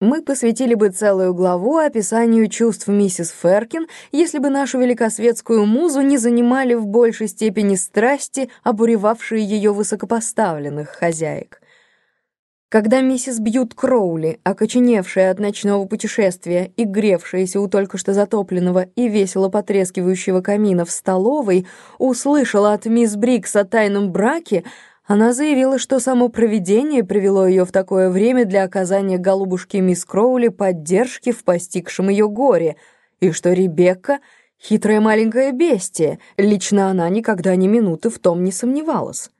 Мы посвятили бы целую главу описанию чувств миссис Феркин, если бы нашу великосветскую музу не занимали в большей степени страсти, обуревавшие ее высокопоставленных хозяек. Когда миссис Бьют Кроули, окоченевшая от ночного путешествия и гревшаяся у только что затопленного и весело потрескивающего камина в столовой, услышала от мисс Брикс о тайном браке, она заявила, что само провидение привело ее в такое время для оказания голубушке мисс Кроули поддержки в постигшем ее горе, и что Ребекка — хитрое маленькое бестие, лично она никогда ни минуты в том не сомневалась.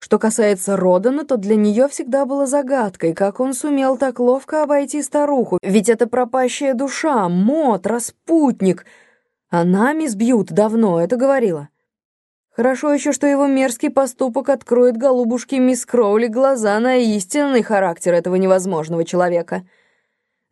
Что касается Родана, то для нее всегда было загадкой, как он сумел так ловко обойти старуху, ведь это пропащая душа, мод, распутник. Она, мисс Бьют, давно это говорила. Хорошо еще, что его мерзкий поступок откроет голубушке мисс Кроули глаза на истинный характер этого невозможного человека.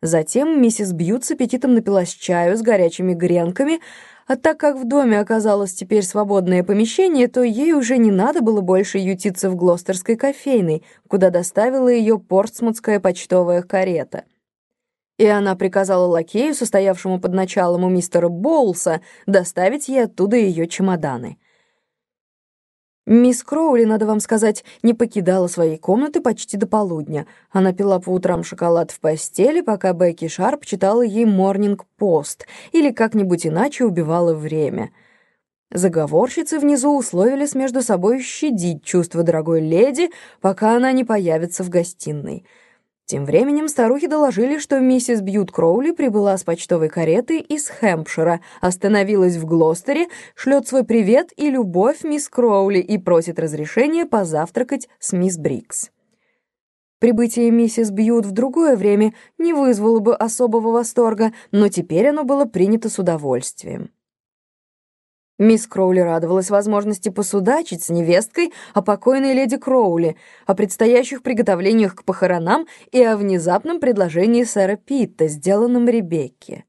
Затем миссис Бьют с аппетитом напилась чаю с горячими гренками, а так как в доме оказалось теперь свободное помещение, то ей уже не надо было больше ютиться в Глостерской кофейной, куда доставила ее портсмутская почтовая карета. И она приказала лакею, состоявшему под началом у мистера Боулса, доставить ей оттуда ее чемоданы. Мисс Кроули, надо вам сказать, не покидала своей комнаты почти до полудня. Она пила по утрам шоколад в постели, пока Бекки Шарп читала ей «Морнинг-пост» или как-нибудь иначе убивала время. Заговорщицы внизу условились между собой щадить чувства дорогой леди, пока она не появится в гостиной — тем временем старухи доложили, что миссис Бьют Кроули прибыла с почтовой кареты из Хэмпшира, остановилась в Глостере, шлет свой привет и любовь мисс Кроули и просит разрешения позавтракать с мисс Брикс. Прибытие миссис Бьют в другое время не вызвало бы особого восторга, но теперь оно было принято с удовольствием. Мисс Кроули радовалась возможности посудачить с невесткой о покойной леди Кроули, о предстоящих приготовлениях к похоронам и о внезапном предложении сэра Питта, сделанном Ребекке.